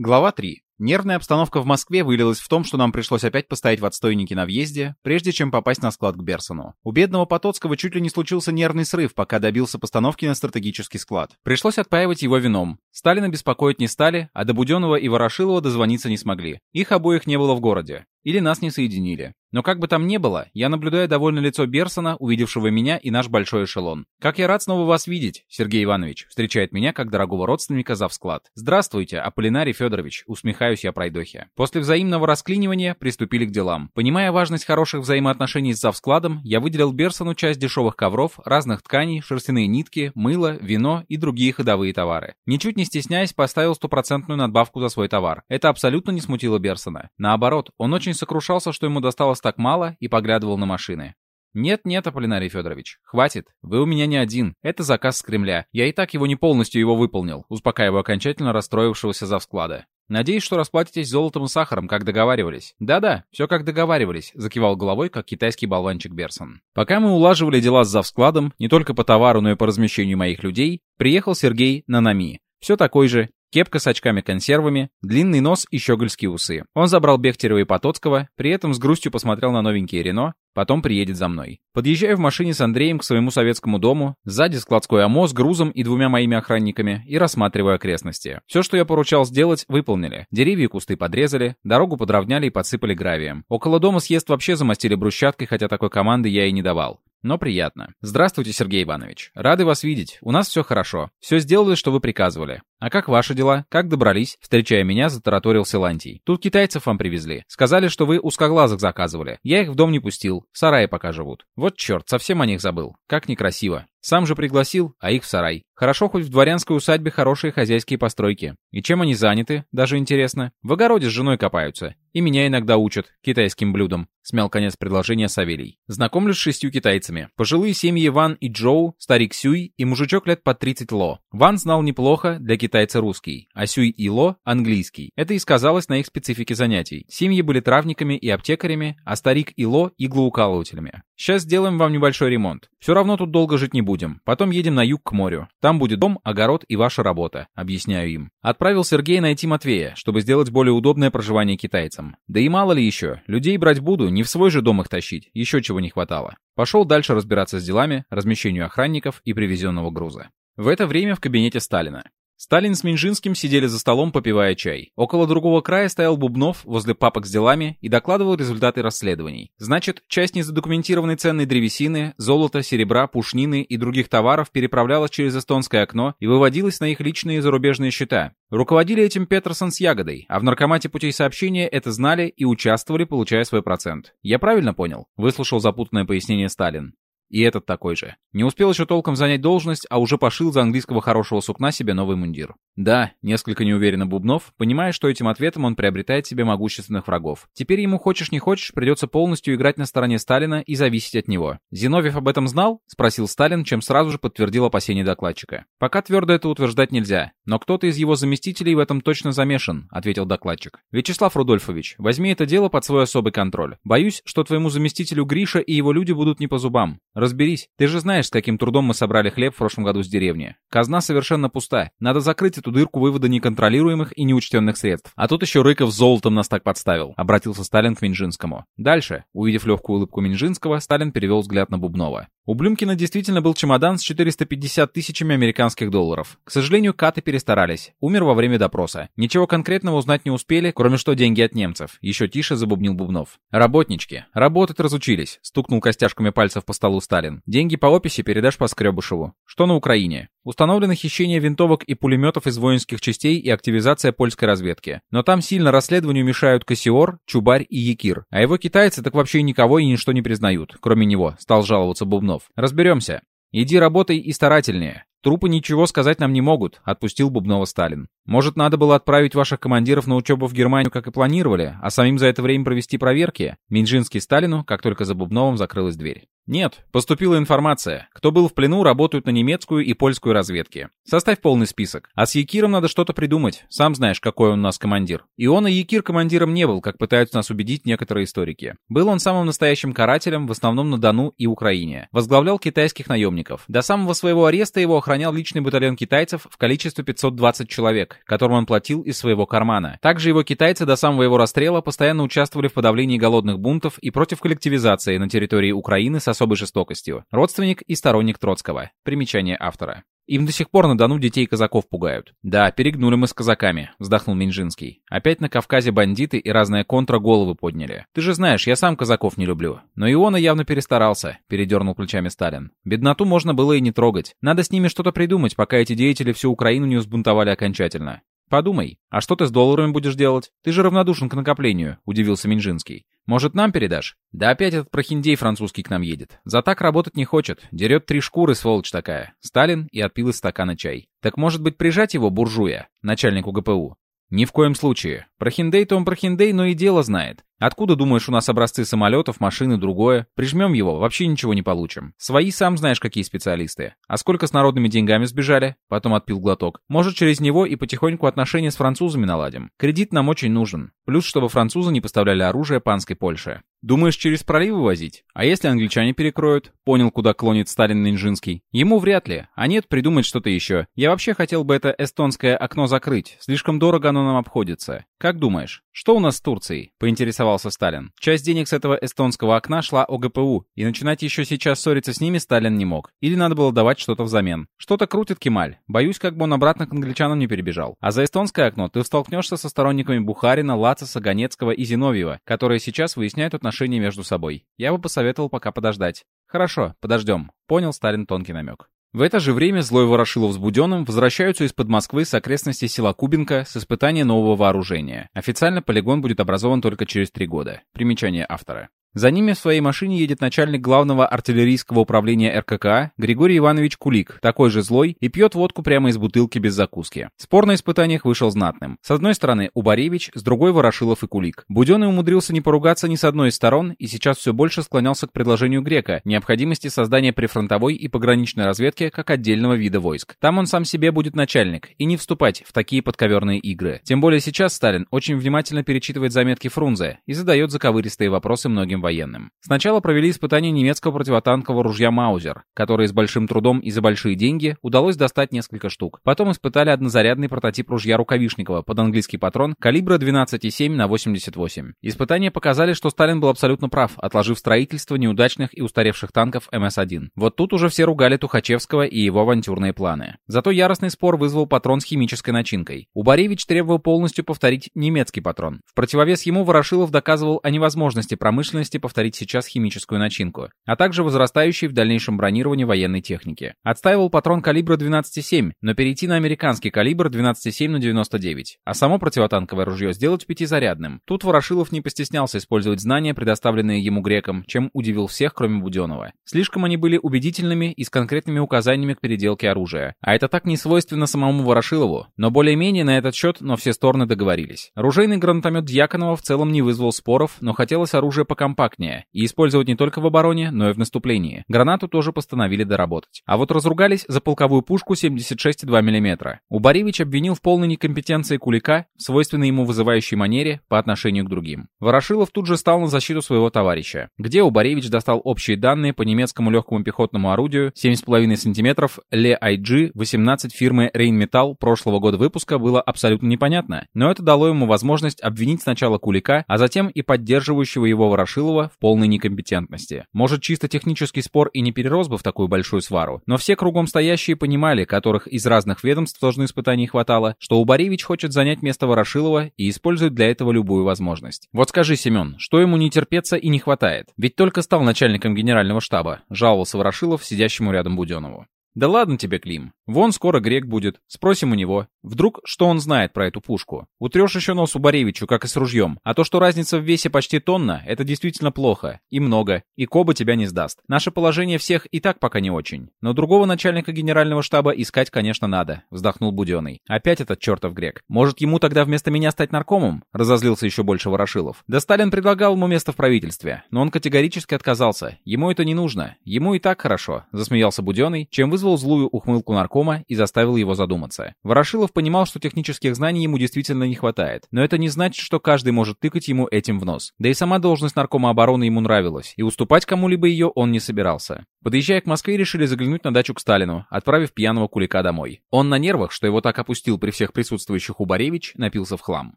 Глава 3. Нервная обстановка в Москве вылилась в том, что нам пришлось опять постоять в отстойнике на въезде, прежде чем попасть на склад к Берсону. У бедного Потоцкого чуть ли не случился нервный срыв, пока добился постановки на стратегический склад. Пришлось отпаивать его вином. Сталина беспокоить не стали, а до Буденного и Ворошилова дозвониться не смогли. Их обоих не было в городе. Или нас не соединили. Но как бы там ни было, я наблюдаю довольно лицо Берсона, увидевшего меня и наш большой эшелон. «Как я рад снова вас видеть, Сергей Иванович», встречает меня как дорогого родственника за склад. «Здравствуйте, Аполлинарий Федорович», усмехаюсь я пройдохе. После взаимного расклинивания приступили к делам. Понимая важность хороших взаимоотношений с завскладом, я выделил Берсону часть дешевых ковров, разных тканей, шерстяные нитки, мыло, вино и другие ходовые товары. Ничуть не стесняясь, поставил стопроцентную надбавку за свой товар. Это абсолютно не смутило Берсона. Наоборот, он очень сокрушался, что ему досталось так мало, и поглядывал на машины. «Нет-нет, Аполлинарий Федорович, хватит. Вы у меня не один. Это заказ с Кремля. Я и так его не полностью его выполнил», успокаиваю окончательно расстроившегося завсклада. «Надеюсь, что расплатитесь золотом и сахаром, как договаривались». «Да-да, все как договаривались», — закивал головой, как китайский болванчик Берсон. Пока мы улаживали дела с завскладом, не только по товару, но и по размещению моих людей, приехал Сергей на Нами. Все такой же, Кепка с очками-консервами, длинный нос и щегольские усы. Он забрал Бехтерева и Потоцкого, при этом с грустью посмотрел на новенькие Рено, потом приедет за мной. Подъезжаю в машине с Андреем к своему советскому дому, сзади складской ОМО с грузом и двумя моими охранниками, и рассматриваю окрестности. Все, что я поручал сделать, выполнили. Деревья и кусты подрезали, дорогу подровняли и подсыпали гравием. Около дома съезд вообще замостили брусчаткой, хотя такой команды я и не давал но приятно. Здравствуйте, Сергей Иванович. Рады вас видеть. У нас все хорошо. Все сделали, что вы приказывали. А как ваши дела? Как добрались? Встречая меня, затараторил Силантий. Тут китайцев вам привезли. Сказали, что вы узкоглазых заказывали. Я их в дом не пустил. В сарае пока живут. Вот черт, совсем о них забыл. Как некрасиво. Сам же пригласил, а их в сарай. Хорошо, хоть в дворянской усадьбе хорошие хозяйские постройки. И чем они заняты, даже интересно. В огороде с женой копаются. И меня иногда учат китайским блюдам. Смял конец предложения Савелий. Знакомлюсь с шестью китайцами. Пожилые семьи Ван и Джоу, старик Сюй и мужичок лет по 30 Ло. Ван знал неплохо, для китайца русский, а Сюй и Ло — английский. Это и сказалось на их специфике занятий. Семьи были травниками и аптекарями, а старик и Ло — иглоукалывателями. Сейчас сделаем вам небольшой ремонт. Все равно тут долго жить не будем. Потом едем на юг к морю. Там будет дом, огород и ваша работа, объясняю им. Отправил Сергея найти Матвея, чтобы сделать более удобное проживание китайцам. Да и мало ли еще, людей брать буду, не в свой же дом их тащить, еще чего не хватало. Пошел дальше разбираться с делами, размещению охранников и привезенного груза. В это время в кабинете Сталина. Сталин с Минжинским сидели за столом, попивая чай. Около другого края стоял Бубнов возле папок с делами и докладывал результаты расследований. Значит, часть незадокументированной ценной древесины, золота, серебра, пушнины и других товаров переправлялась через эстонское окно и выводилась на их личные зарубежные счета. Руководили этим Петерсон с Ягодой, а в наркомате путей сообщения это знали и участвовали, получая свой процент. Я правильно понял? Выслушал запутанное пояснение Сталин. И этот такой же. Не успел еще толком занять должность, а уже пошил за английского хорошего сукна себе новый мундир. Да, несколько неуверенно Бубнов, понимая, что этим ответом он приобретает себе могущественных врагов. Теперь ему хочешь не хочешь, придется полностью играть на стороне Сталина и зависеть от него. Зиновьев об этом знал? Спросил Сталин, чем сразу же подтвердил опасения докладчика. Пока твердо это утверждать нельзя, но кто-то из его заместителей в этом точно замешан, ответил докладчик. Вячеслав Рудольфович, возьми это дело под свой особый контроль. Боюсь, что твоему заместителю Гриша и его люди будут не по зубам. Разберись. Ты же знаешь, с каким трудом мы собрали хлеб в прошлом году с деревни. Казна совершенно пуста. Надо закрыть эту дырку вывода неконтролируемых и неучтенных средств. А тут еще Рыков золотом нас так подставил. Обратился Сталин к Минжинскому. Дальше, увидев легкую улыбку Минжинского, Сталин перевел взгляд на Бубнова. У Блюмкина действительно был чемодан с 450 тысячами американских долларов. К сожалению, каты перестарались. Умер во время допроса. Ничего конкретного узнать не успели, кроме что деньги от немцев. Еще тише забубнил Бубнов. Работнички. Работать разучились. Стукнул костяшками пальцев по столу Сталин. Деньги по описи передашь по Скребышеву. Что на Украине? Установлено хищение винтовок и пулеметов из воинских частей и активизация польской разведки. Но там сильно расследованию мешают Кассиор, Чубарь и Якир. А его китайцы так вообще никого и ничто не признают, кроме него, стал жаловаться Бубнов. Бубнов. «Разберемся. Иди работай и старательнее. Трупы ничего сказать нам не могут», — отпустил Бубнова Сталин. «Может, надо было отправить ваших командиров на учебу в Германию, как и планировали, а самим за это время провести проверки?» Минжинский Сталину, как только за Бубновым закрылась дверь. Нет, поступила информация. Кто был в плену, работают на немецкую и польскую разведки. Составь полный список. А с Якиром надо что-то придумать. Сам знаешь, какой он у нас командир. И он и Якир командиром не был, как пытаются нас убедить некоторые историки. Был он самым настоящим карателем, в основном на Дону и Украине. Возглавлял китайских наемников. До самого своего ареста его охранял личный батальон китайцев в количестве 520 человек. Которым он платил из своего кармана. Также его китайцы до самого его расстрела постоянно участвовали в подавлении голодных бунтов и против коллективизации на территории Украины с особой жестокостью. Родственник и сторонник Троцкого. Примечание автора. Им до сих пор на Дону детей казаков пугают. Да, перегнули мы с казаками, вздохнул Минжинский. Опять на Кавказе бандиты и разные контра головы подняли. Ты же знаешь, я сам казаков не люблю. Но и он явно перестарался, передернул плечами Сталин. Бедноту можно было и не трогать. Надо с ними что-то придумать, пока эти деятели всю Украину не взбунтовали окончательно. «Подумай, а что ты с долларами будешь делать? Ты же равнодушен к накоплению», — удивился Минжинский. «Может, нам передашь?» «Да опять этот прохиндей французский к нам едет. За так работать не хочет. Дерет три шкуры, сволочь такая». Сталин и отпил из стакана чай. «Так может быть прижать его, буржуя, начальнику ГПУ?» «Ни в коем случае. Прохиндей-то он прохиндей, но и дело знает. Откуда, думаешь, у нас образцы самолетов, машины, другое? Прижмем его, вообще ничего не получим. Свои сам знаешь, какие специалисты. А сколько с народными деньгами сбежали? Потом отпил глоток. Может, через него и потихоньку отношения с французами наладим. Кредит нам очень нужен. Плюс, чтобы французы не поставляли оружие панской Польше. Думаешь, через проливы возить? А если англичане перекроют? Понял, куда клонит Сталин Нинжинский. Ему вряд ли. А нет, придумать что-то еще. Я вообще хотел бы это эстонское окно закрыть. Слишком дорого оно нам обходится. Как думаешь, что у нас с Турцией? Поинтересовался Сталин. Часть денег с этого эстонского окна шла ОГПУ, и начинать еще сейчас ссориться с ними Сталин не мог. Или надо было давать что-то взамен. Что-то крутит Кемаль. Боюсь, как бы он обратно к англичанам не перебежал. А за эстонское окно ты столкнешься со сторонниками Бухарина, Лацеса, Ганецкого и Зиновьева, которые сейчас выясняют отношения отношения между собой. Я бы посоветовал пока подождать. Хорошо, подождем. Понял Сталин тонкий намек. В это же время злой Ворошилов с Буденным возвращаются из-под Москвы с окрестностей села Кубинка с испытания нового вооружения. Официально полигон будет образован только через три года. Примечание автора. За ними в своей машине едет начальник главного артиллерийского управления РКК Григорий Иванович Кулик, такой же злой, и пьет водку прямо из бутылки без закуски. Спор на испытаниях вышел знатным. С одной стороны Убаревич, с другой Ворошилов и Кулик. Буденный умудрился не поругаться ни с одной из сторон и сейчас все больше склонялся к предложению Грека, необходимости создания прифронтовой и пограничной разведки как отдельного вида войск. Там он сам себе будет начальник, и не вступать в такие подковерные игры. Тем более сейчас Сталин очень внимательно перечитывает заметки Фрунзе и задает заковыристые вопросы многим военным военным. Сначала провели испытание немецкого противотанкового ружья «Маузер», которое с большим трудом и за большие деньги удалось достать несколько штук. Потом испытали однозарядный прототип ружья Рукавишникова под английский патрон калибра 12,7 на 88. Испытания показали, что Сталин был абсолютно прав, отложив строительство неудачных и устаревших танков МС-1. Вот тут уже все ругали Тухачевского и его авантюрные планы. Зато яростный спор вызвал патрон с химической начинкой. Убаревич требовал полностью повторить немецкий патрон. В противовес ему Ворошилов доказывал о невозможности промышленности возможности повторить сейчас химическую начинку, а также возрастающей в дальнейшем бронировании военной техники. Отстаивал патрон калибра 12,7, но перейти на американский калибр 12,7 на 99, а само противотанковое ружье сделать пятизарядным. Тут Ворошилов не постеснялся использовать знания, предоставленные ему грекам, чем удивил всех, кроме Буденова. Слишком они были убедительными и с конкретными указаниями к переделке оружия. А это так не свойственно самому Ворошилову, но более-менее на этот счет, но все стороны договорились. Ружейный гранатомет Дьяконова в целом не вызвал споров, но хотелось оружие покомпактнее, компактнее и использовать не только в обороне, но и в наступлении. Гранату тоже постановили доработать. А вот разругались за полковую пушку 76,2 мм. Убаревич обвинил в полной некомпетенции Кулика, свойственной ему вызывающей манере по отношению к другим. Ворошилов тут же стал на защиту своего товарища, где Убаревич достал общие данные по немецкому легкому пехотному орудию 7,5 см Le IG 18 фирмы Rheinmetall прошлого года выпуска было абсолютно непонятно, но это дало ему возможность обвинить сначала Кулика, а затем и поддерживающего его Ворошилова Кириллова в полной некомпетентности. Может, чисто технический спор и не перерос бы в такую большую свару, но все кругом стоящие понимали, которых из разных ведомств тоже испытаний хватало, что Убаревич хочет занять место Ворошилова и использует для этого любую возможность. Вот скажи, Семен, что ему не терпеться и не хватает? Ведь только стал начальником генерального штаба, жаловался Ворошилов сидящему рядом Буденнову. «Да ладно тебе, Клим. Вон скоро грек будет. Спросим у него. Вдруг, что он знает про эту пушку. Утрешь еще нос у Боревичу, как и с ружьем. А то, что разница в весе почти тонна, это действительно плохо. И много. И Коба тебя не сдаст. Наше положение всех и так пока не очень. Но другого начальника генерального штаба искать, конечно, надо», — вздохнул Буденный. «Опять этот чертов грек. Может, ему тогда вместо меня стать наркомом?» — разозлился еще больше Ворошилов. «Да Сталин предлагал ему место в правительстве. Но он категорически отказался. Ему это не нужно. Ему и так хорошо», — засмеялся Буденный, чем вызвал злую ухмылку наркома и заставил его задуматься. Ворошилов понимал, что технических знаний ему действительно не хватает. Но это не значит, что каждый может тыкать ему этим в нос. Да и сама должность наркома обороны ему нравилась, и уступать кому-либо ее он не собирался. Подъезжая к Москве, решили заглянуть на дачу к Сталину, отправив пьяного кулика домой. Он на нервах, что его так опустил при всех присутствующих у Боревич, напился в хлам.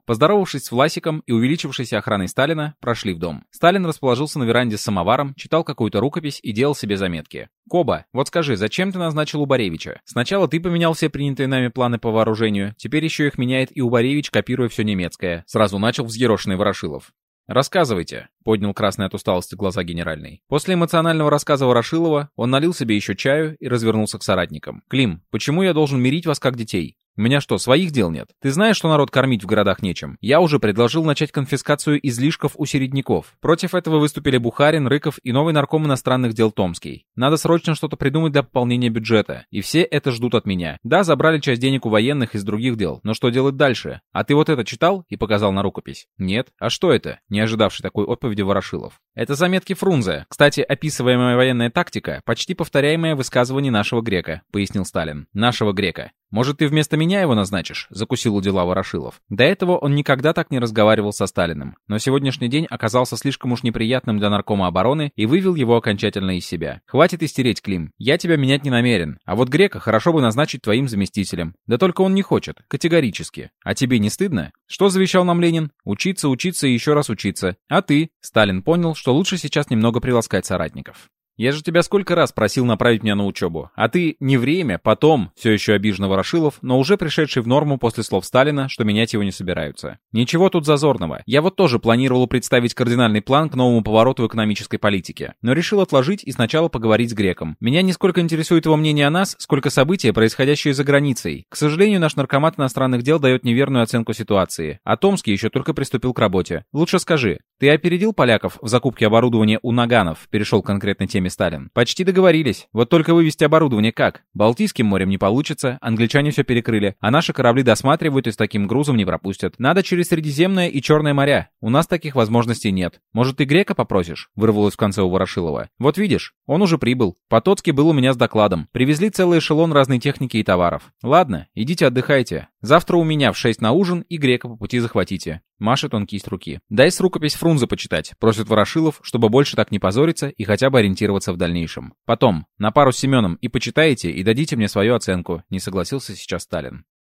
Поздоровавшись с Власиком и увеличившейся охраной Сталина, прошли в дом. Сталин расположился на веранде с самоваром, читал какую-то рукопись и делал себе заметки. «Коба, вот скажи, зачем ты назначил Убаревича? Сначала ты поменял все принятые нами планы по вооружению, теперь еще их меняет и Убаревич, копируя все немецкое». Сразу начал взъерошенный Ворошилов. «Рассказывайте», — поднял красный от усталости глаза генеральный. После эмоционального рассказа Ворошилова он налил себе еще чаю и развернулся к соратникам. «Клим, почему я должен мирить вас как детей? У меня что, своих дел нет? Ты знаешь, что народ кормить в городах нечем? Я уже предложил начать конфискацию излишков у середняков. Против этого выступили Бухарин, Рыков и новый нарком иностранных дел Томский. Надо срочно что-то придумать для пополнения бюджета. И все это ждут от меня. Да, забрали часть денег у военных из других дел. Но что делать дальше? А ты вот это читал? И показал на рукопись. Нет. А что это? Не ожидавший такой отповеди Ворошилов. Это заметки Фрунзе. Кстати, описываемая военная тактика, почти повторяемое высказывание нашего грека, пояснил Сталин. Нашего грека. «Может, ты вместо меня его назначишь?» — закусил у дела Ворошилов. До этого он никогда так не разговаривал со Сталиным. Но сегодняшний день оказался слишком уж неприятным для наркома обороны и вывел его окончательно из себя. «Хватит истереть, Клим. Я тебя менять не намерен. А вот Грека хорошо бы назначить твоим заместителем. Да только он не хочет. Категорически. А тебе не стыдно? Что завещал нам Ленин? Учиться, учиться и еще раз учиться. А ты?» Сталин понял, что лучше сейчас немного приласкать соратников. Я же тебя сколько раз просил направить меня на учебу. А ты не время, потом, все еще обиженно Ворошилов, но уже пришедший в норму после слов Сталина, что менять его не собираются. Ничего тут зазорного. Я вот тоже планировал представить кардинальный план к новому повороту в экономической политике. Но решил отложить и сначала поговорить с Греком. Меня не сколько интересует его мнение о нас, сколько события, происходящие за границей. К сожалению, наш наркомат иностранных дел дает неверную оценку ситуации. А Томский еще только приступил к работе. Лучше скажи, ты опередил поляков в закупке оборудования у Наганов? Перешел к конкретной теме Сталин. «Почти договорились. Вот только вывести оборудование как? Балтийским морем не получится, англичане все перекрыли, а наши корабли досматривают и с таким грузом не пропустят. Надо через Средиземное и Черное моря. У нас таких возможностей нет. Может, ты грека попросишь?» Вырвалось в конце у Ворошилова. «Вот видишь, он уже прибыл. Потоцкий был у меня с докладом. Привезли целый эшелон разной техники и товаров. Ладно, идите отдыхайте. Завтра у меня в шесть на ужин и грека по пути захватите. Машет он кисть руки. «Дай с рукопись Фрунзе почитать», — просит Ворошилов, чтобы больше так не позориться и хотя бы ориентироваться в дальнейшем. «Потом, на пару с Семеном и почитаете, и дадите мне свою оценку», — не согласился сейчас Сталин.